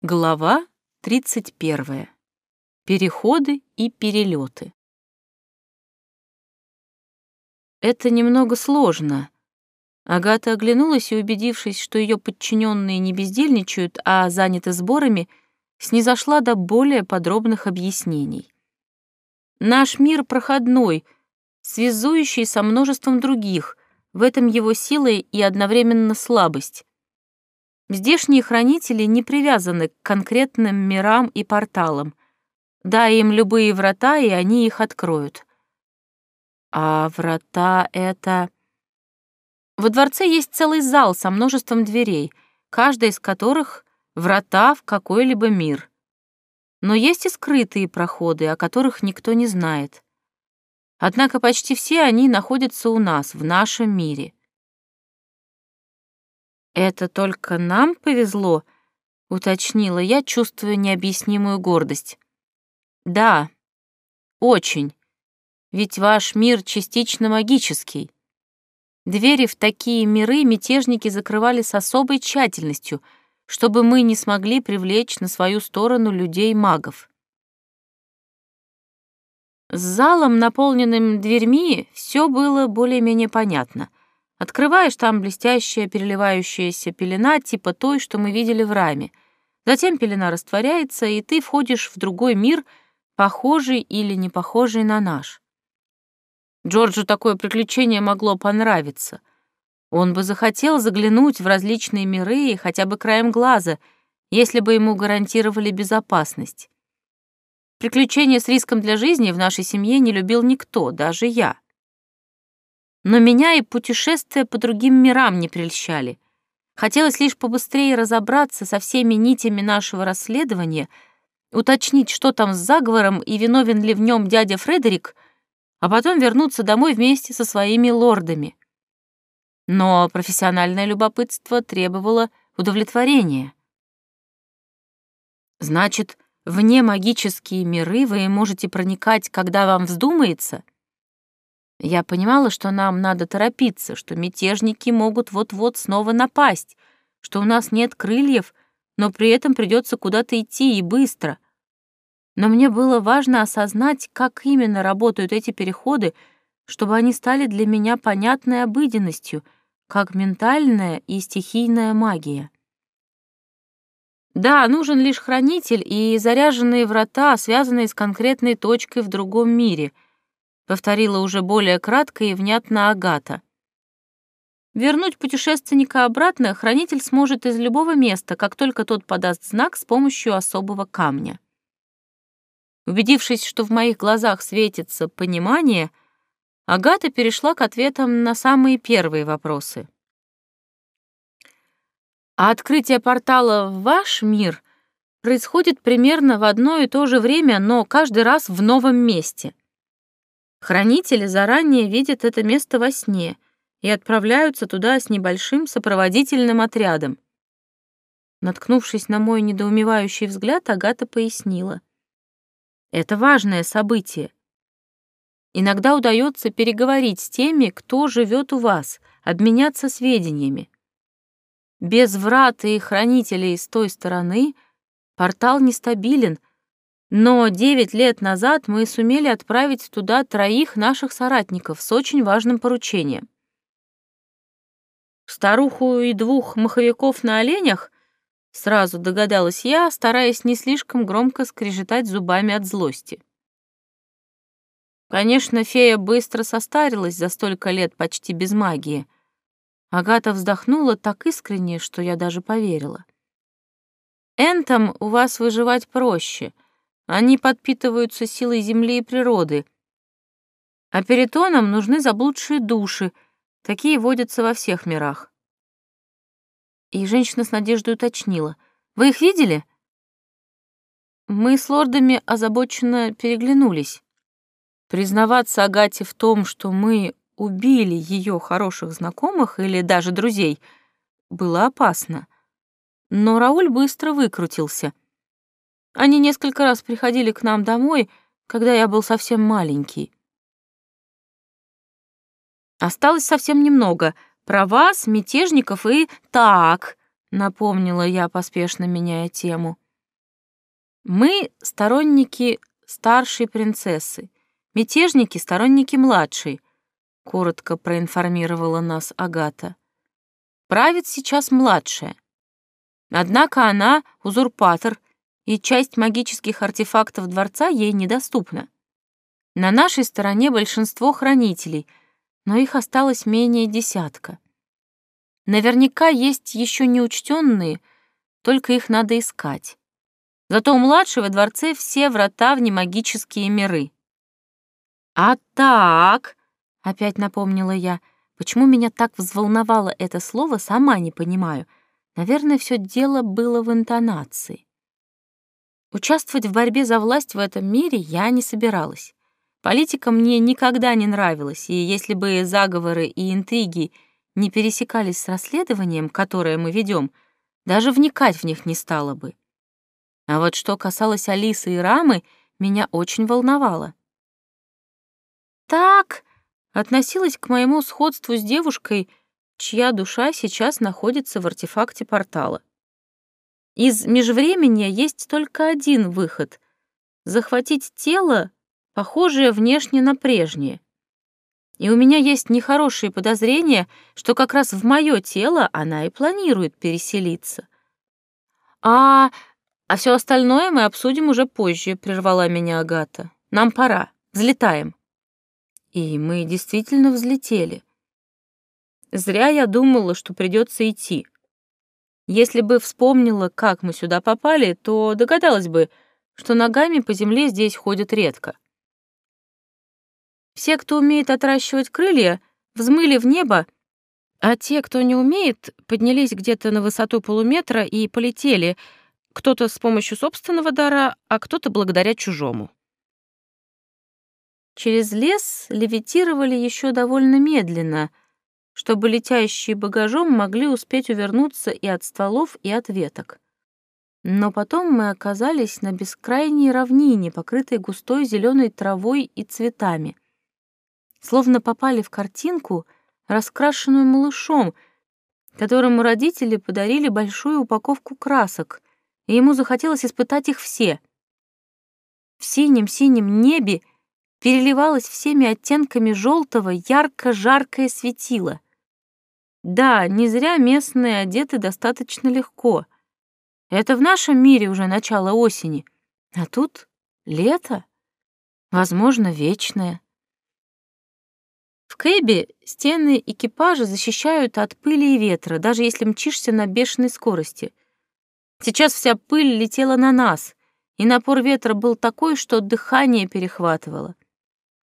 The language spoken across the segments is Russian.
Глава 31. Переходы и перелеты. Это немного сложно. Агата оглянулась и, убедившись, что ее подчиненные не бездельничают, а заняты сборами, снизошла до более подробных объяснений. Наш мир проходной, связующий со множеством других, в этом его сила и одновременно слабость. Здешние хранители не привязаны к конкретным мирам и порталам. Дай им любые врата, и они их откроют. А врата — это... Во дворце есть целый зал со множеством дверей, каждая из которых — врата в какой-либо мир. Но есть и скрытые проходы, о которых никто не знает. Однако почти все они находятся у нас, в нашем мире. «Это только нам повезло?» — уточнила я, чувствуя необъяснимую гордость. «Да, очень. Ведь ваш мир частично магический. Двери в такие миры мятежники закрывали с особой тщательностью, чтобы мы не смогли привлечь на свою сторону людей-магов. С залом, наполненным дверьми, все было более-менее понятно — Открываешь там блестящая переливающаяся пелена, типа той, что мы видели в раме. Затем пелена растворяется, и ты входишь в другой мир, похожий или не похожий на наш. Джорджу такое приключение могло понравиться. Он бы захотел заглянуть в различные миры хотя бы краем глаза, если бы ему гарантировали безопасность. Приключения с риском для жизни в нашей семье не любил никто, даже я. Но меня и путешествия по другим мирам не прельщали. Хотелось лишь побыстрее разобраться со всеми нитями нашего расследования, уточнить, что там с заговором и виновен ли в нем дядя Фредерик, а потом вернуться домой вместе со своими лордами. Но профессиональное любопытство требовало удовлетворения. Значит, вне магические миры вы можете проникать, когда вам вздумается — я понимала, что нам надо торопиться, что мятежники могут вот-вот снова напасть, что у нас нет крыльев, но при этом придется куда-то идти и быстро. Но мне было важно осознать, как именно работают эти переходы, чтобы они стали для меня понятной обыденностью, как ментальная и стихийная магия. Да, нужен лишь хранитель и заряженные врата, связанные с конкретной точкой в другом мире — повторила уже более кратко и внятно Агата. Вернуть путешественника обратно хранитель сможет из любого места, как только тот подаст знак с помощью особого камня. Убедившись, что в моих глазах светится понимание, Агата перешла к ответам на самые первые вопросы. А открытие портала в ваш мир происходит примерно в одно и то же время, но каждый раз в новом месте. Хранители заранее видят это место во сне и отправляются туда с небольшим сопроводительным отрядом. Наткнувшись на мой недоумевающий взгляд, Агата пояснила. Это важное событие. Иногда удается переговорить с теми, кто живет у вас, обменяться сведениями. Без врат и хранителей с той стороны портал нестабилен, но девять лет назад мы сумели отправить туда троих наших соратников с очень важным поручением. Старуху и двух маховиков на оленях сразу догадалась я, стараясь не слишком громко скрежетать зубами от злости. Конечно, фея быстро состарилась за столько лет почти без магии. Агата вздохнула так искренне, что я даже поверила. «Энтом у вас выживать проще», они подпитываются силой земли и природы. А перитонам нужны заблудшие души. Такие водятся во всех мирах. И женщина с надеждой уточнила. «Вы их видели?» Мы с лордами озабоченно переглянулись. Признаваться Агате в том, что мы убили ее хороших знакомых или даже друзей, было опасно. Но Рауль быстро выкрутился — они несколько раз приходили к нам домой, когда я был совсем маленький. Осталось совсем немного. Про вас, мятежников и так, напомнила я, поспешно меняя тему. Мы — сторонники старшей принцессы, мятежники — сторонники младшей, — коротко проинформировала нас Агата. Правит сейчас младшая. Однако она — узурпатор, и часть магических артефактов дворца ей недоступна. На нашей стороне большинство хранителей, но их осталось менее десятка. Наверняка есть еще неучтенные, только их надо искать. Зато у младшего дворце все врата в немагические миры. «А так», — опять напомнила я, — почему меня так взволновало это слово, сама не понимаю. Наверное, все дело было в интонации. Участвовать в борьбе за власть в этом мире я не собиралась. Политика мне никогда не нравилась, и если бы заговоры и интриги не пересекались с расследованием, которое мы ведем, даже вникать в них не стало бы. А вот что касалось Алисы и Рамы, меня очень волновало. Так, относилась к моему сходству с девушкой, чья душа сейчас находится в артефакте портала. Из межвременья есть только один выход — захватить тело, похожее внешне на прежнее. И у меня есть нехорошие подозрения, что как раз в мое тело она и планирует переселиться. А, а все остальное мы обсудим уже позже, прервала меня Агата. Нам пора, взлетаем. И мы действительно взлетели. Зря я думала, что придется идти. Если бы вспомнила, как мы сюда попали, то догадалась бы, что ногами по земле здесь ходят редко. Все, кто умеет отращивать крылья, взмыли в небо, а те, кто не умеет, поднялись где-то на высоту полуметра и полетели, кто-то с помощью собственного дара, а кто-то благодаря чужому. Через лес левитировали еще довольно медленно, чтобы летящие багажом могли успеть увернуться и от стволов, и от веток. Но потом мы оказались на бескрайней равнине, покрытой густой зеленой травой и цветами — словно попали в картинку, раскрашенную малышом, которому родители подарили большую упаковку красок, и ему захотелось испытать их все. В синем-синем небе переливалось всеми оттенками желтого ярко-жаркое светило. Да, не зря местные одеты достаточно легко. Это в нашем мире уже начало осени, а тут лето, возможно, вечное. В Кэбе стены экипажа защищают от пыли и ветра, даже если мчишься на бешеной скорости. Сейчас вся пыль летела на нас, и напор ветра был такой, что дыхание перехватывало.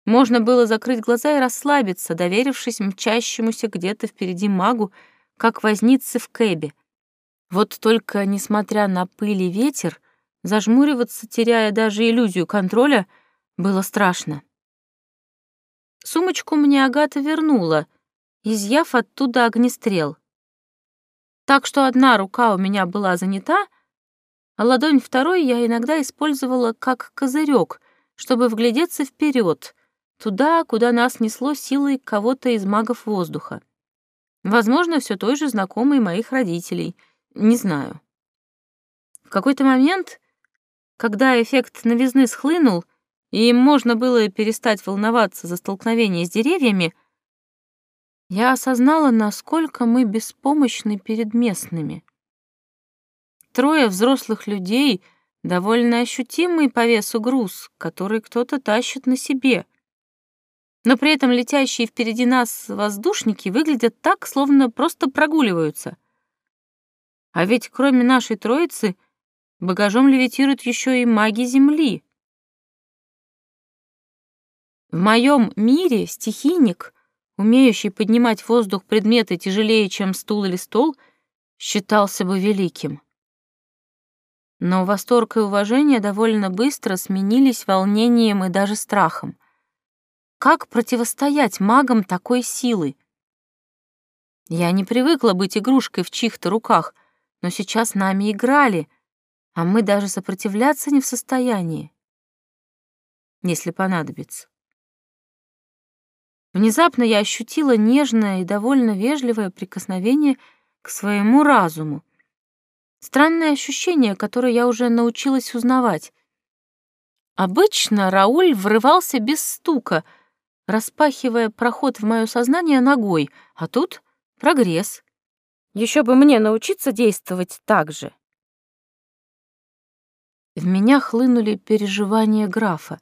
Можно было закрыть глаза и расслабиться, доверившись мчащемуся где-то впереди магу, как возницы в Кэбе. Вот только, несмотря на пыль и ветер, зажмуриваться, теряя даже иллюзию контроля, было страшно. Сумочку мне Агата вернула, изъяв оттуда огнестрел. Так что одна рука у меня была занята, а ладонь второй я иногда использовала как козырек, чтобы вглядеться вперед, туда, куда нас несло силой кого-то из магов воздуха. Возможно, все той же знакомой моих родителей. Не знаю. В какой-то момент, когда эффект новизны схлынул, и можно было перестать волноваться за столкновение с деревьями, я осознала, насколько мы беспомощны перед местными. Трое взрослых людей — довольно ощутимый по весу груз, который кто-то тащит на себе. Но при этом летящие впереди нас воздушники выглядят так, словно просто прогуливаются. А ведь кроме нашей троицы багажом левитируют еще и маги Земли — в моем мире стихийник, умеющий поднимать в воздух предметы тяжелее, чем стул или стол, считался бы великим. Но восторг и уважение довольно быстро сменились волнением и даже страхом. Как противостоять магам такой силы? Я не привыкла быть игрушкой в чьих-то руках, но сейчас нами играли, а мы даже сопротивляться не в состоянии, если понадобится. Внезапно я ощутила нежное и довольно вежливое прикосновение к своему разуму. Странное ощущение, которое я уже научилась узнавать. Обычно Рауль врывался без стука, распахивая проход в мое сознание ногой, а тут прогресс. Еще бы мне научиться действовать так же. В меня хлынули переживания графа.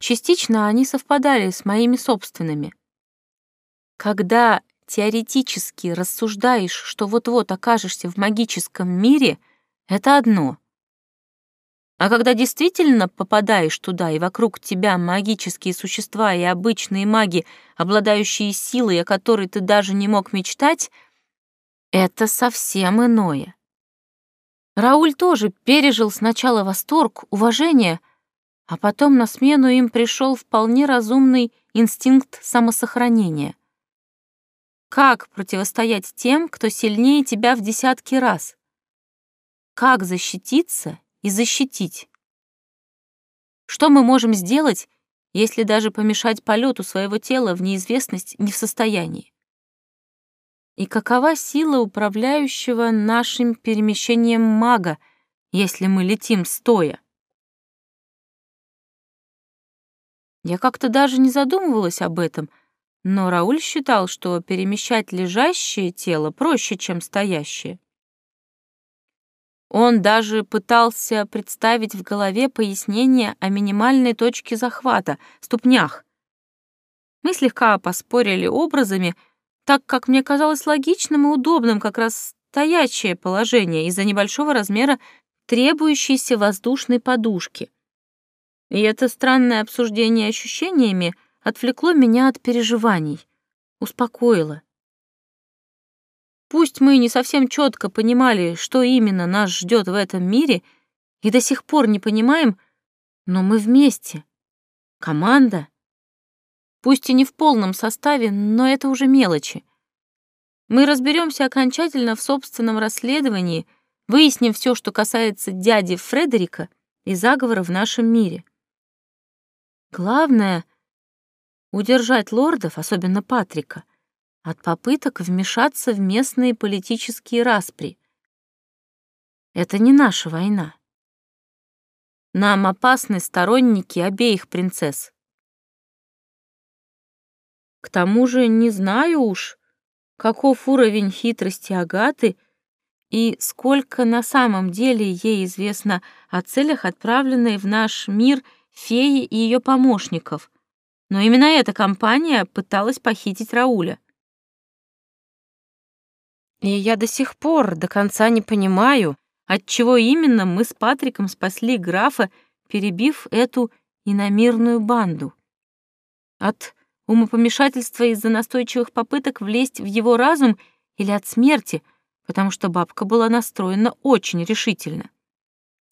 Частично они совпадали с моими собственными. Когда теоретически рассуждаешь, что вот-вот окажешься в магическом мире, это одно. А когда действительно попадаешь туда, и вокруг тебя магические существа и обычные маги, обладающие силой, о которой ты даже не мог мечтать, это совсем иное. Рауль тоже пережил сначала восторг, уважение, а потом на смену им пришел вполне разумный инстинкт самосохранения. Как противостоять тем, кто сильнее тебя в десятки раз? Как защититься и защитить? Что мы можем сделать, если даже помешать полету своего тела в неизвестность не в состоянии? И какова сила управляющего нашим перемещением мага, если мы летим стоя? Я как-то даже не задумывалась об этом — но Рауль считал, что перемещать лежащее тело проще, чем стоящее. Он даже пытался представить в голове пояснение о минимальной точке захвата, ступнях. Мы слегка поспорили образами, так как мне казалось логичным и удобным как раз стоящее положение из-за небольшого размера требующейся воздушной подушки. И это странное обсуждение ощущениями — отвлекло меня от переживаний, успокоило. Пусть мы не совсем четко понимали, что именно нас ждет в этом мире, и до сих пор не понимаем, но мы вместе. Команда. Пусть и не в полном составе, но это уже мелочи. Мы разберемся окончательно в собственном расследовании, выясним все, что касается дяди Фредерика и заговора в нашем мире. Главное — удержать лордов, особенно Патрика, от попыток вмешаться в местные политические распри. Это не наша война. Нам опасны сторонники обеих принцесс. К тому же не знаю уж, каков уровень хитрости Агаты и сколько на самом деле ей известно о целях, отправленной в наш мир феи и ее помощников — но именно эта компания пыталась похитить Рауля. И я до сих пор до конца не понимаю, отчего именно мы с Патриком спасли графа, перебив эту иномирную банду. От умопомешательства из-за настойчивых попыток влезть в его разум или от смерти, потому что бабка была настроена очень решительно.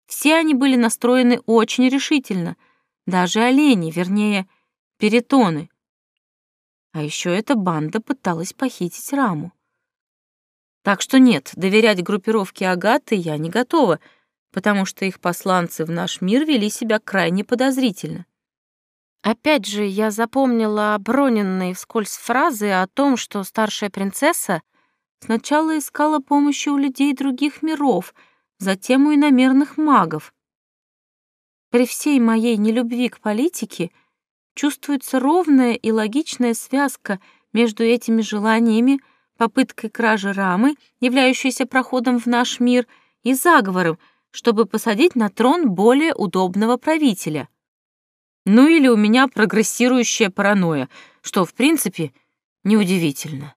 Все они были настроены очень решительно, даже олени, вернее, перитоны. А еще эта банда пыталась похитить Раму. Так что нет, доверять группировке Агаты я не готова, потому что их посланцы в наш мир вели себя крайне подозрительно. Опять же, я запомнила оброненные вскользь фразы о том, что старшая принцесса сначала искала помощи у людей других миров, затем у иномерных магов. При всей моей нелюбви к политике — чувствуется ровная и логичная связка между этими желаниями, попыткой кражи рамы, являющейся проходом в наш мир, и заговором, чтобы посадить на трон более удобного правителя. Ну или у меня прогрессирующая паранойя, что, в принципе, неудивительно.